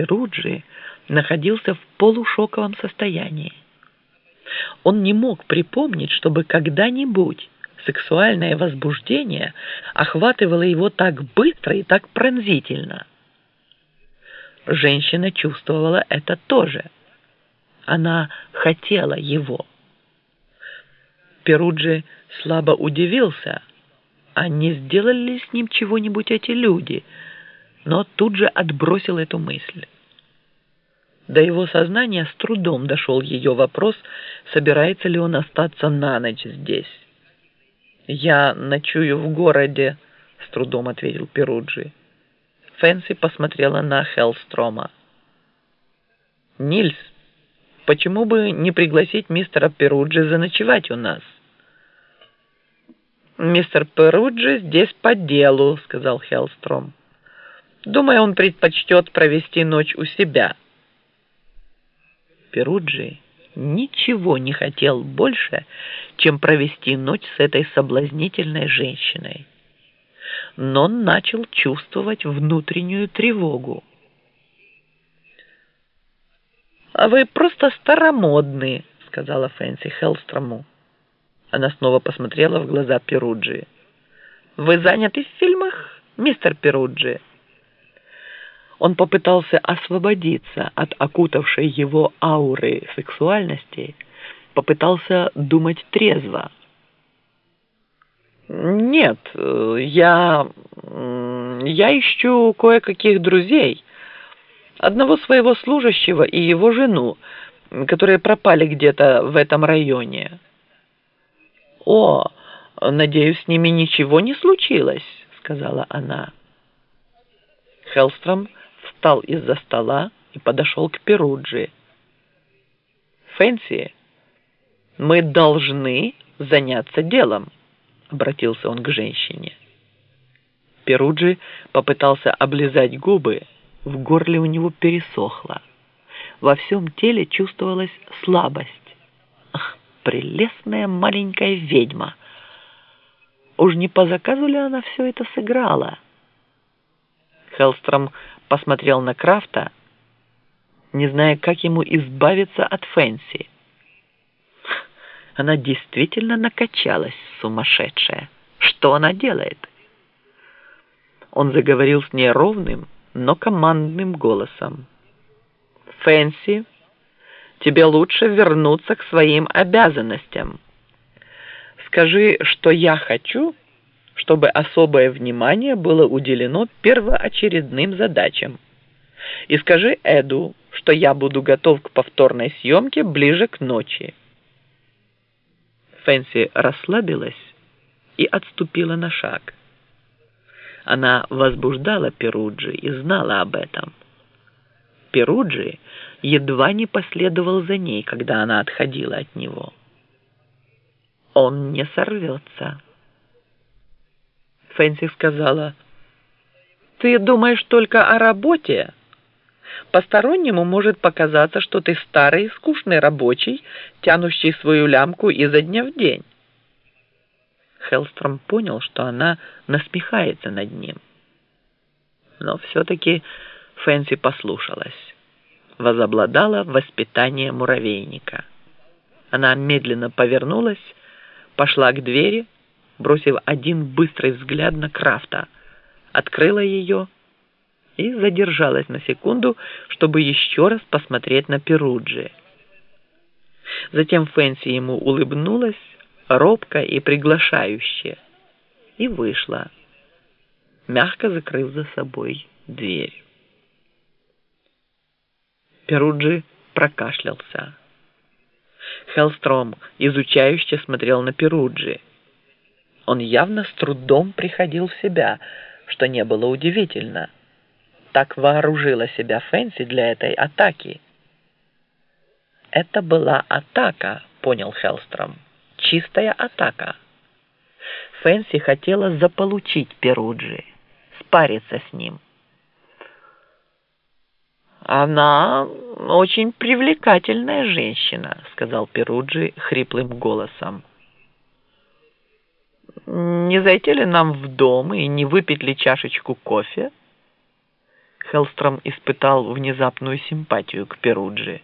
Перуджи находился в полушоковом состоянии. Он не мог припомнить, чтобы когда-нибудь сексуальное возбуждение охватывало его так быстро и так пронзительно. Женщина чувствовала это тоже. Она хотела его. Перуджи слабо удивился, а не сделали ли с ним чего-нибудь эти люди, но тут же отбросил эту мысль. До его сознания с трудом дошел ее вопрос, собирается ли он остаться на ночь здесь. «Я ночую в городе», — с трудом ответил Перуджи. Фэнси посмотрела на Хеллстрома. «Нильс, почему бы не пригласить мистера Перуджи заночевать у нас?» «Мистер Перуджи здесь по делу», — сказал Хеллстром. «Думаю, он предпочтет провести ночь у себя». Перуджи ничего не хотел больше, чем провести ночь с этой соблазнительной женщиной. Но он начал чувствовать внутреннюю тревогу. «А вы просто старомодные», — сказала Фэнси Хеллстрому. Она снова посмотрела в глаза Перуджи. «Вы заняты в фильмах, мистер Перуджи?» Он попытался освободиться от окутавшей его ауры сексуальности, попытался думать трезво. «Нет, я... я ищу кое-каких друзей. Одного своего служащего и его жену, которые пропали где-то в этом районе». «О, надеюсь, с ними ничего не случилось», — сказала она. Хеллстром встал из-за стола и подошел к Перуджи. «Фэнси, мы должны заняться делом», — обратился он к женщине. Перуджи попытался облизать губы, в горле у него пересохло. Во всем теле чувствовалась слабость. Ах, прелестная маленькая ведьма! Уж не по заказу ли она все это сыграла? Хеллстром посмотрел на Крафта, не зная, как ему избавиться от Фэнси. Она действительно накачалась, сумасшедшая. Что она делает? Он заговорил с ней ровным, но командным голосом. «Фэнси, тебе лучше вернуться к своим обязанностям. Скажи, что я хочу, чтобы особое внимание было уделено первоочередным задачам. И скажи Эду, что я буду готов к повторной съемке ближе к ночи. Фэнси расслабилась и отступила на шаг. Она возбуждала Перуджи и знала об этом. Перуджи едва не последовал за ней, когда она отходила от него. Он не сорвется. Фэнси сказала, «Ты думаешь только о работе? Постороннему может показаться, что ты старый скучный рабочий, тянущий свою лямку изо дня в день». Хеллстром понял, что она насмехается над ним. Но все-таки Фэнси послушалась. Возобладала воспитание муравейника. Она медленно повернулась, пошла к двери, бросив один быстрый взгляд на Крафта, открыла ее и задержалась на секунду, чтобы еще раз посмотреть на Перуджи. Затем Фэнси ему улыбнулась, робко и приглашающе, и вышла, мягко закрыв за собой дверь. Перуджи прокашлялся. Хеллстром изучающе смотрел на Перуджи. Он явно с трудом приходил в себя, что не было удивительно. Так вооружила себя Фэнси для этой атаки. Это была атака, понял Хеллстром. Чистая атака. Фэнси хотела заполучить Перуджи, спариться с ним. «Она очень привлекательная женщина», — сказал Перуджи хриплым голосом не зайти ли нам в дом и не выпить ли чашечку кофе?» Хеллстром испытал внезапную симпатию к Перуджи.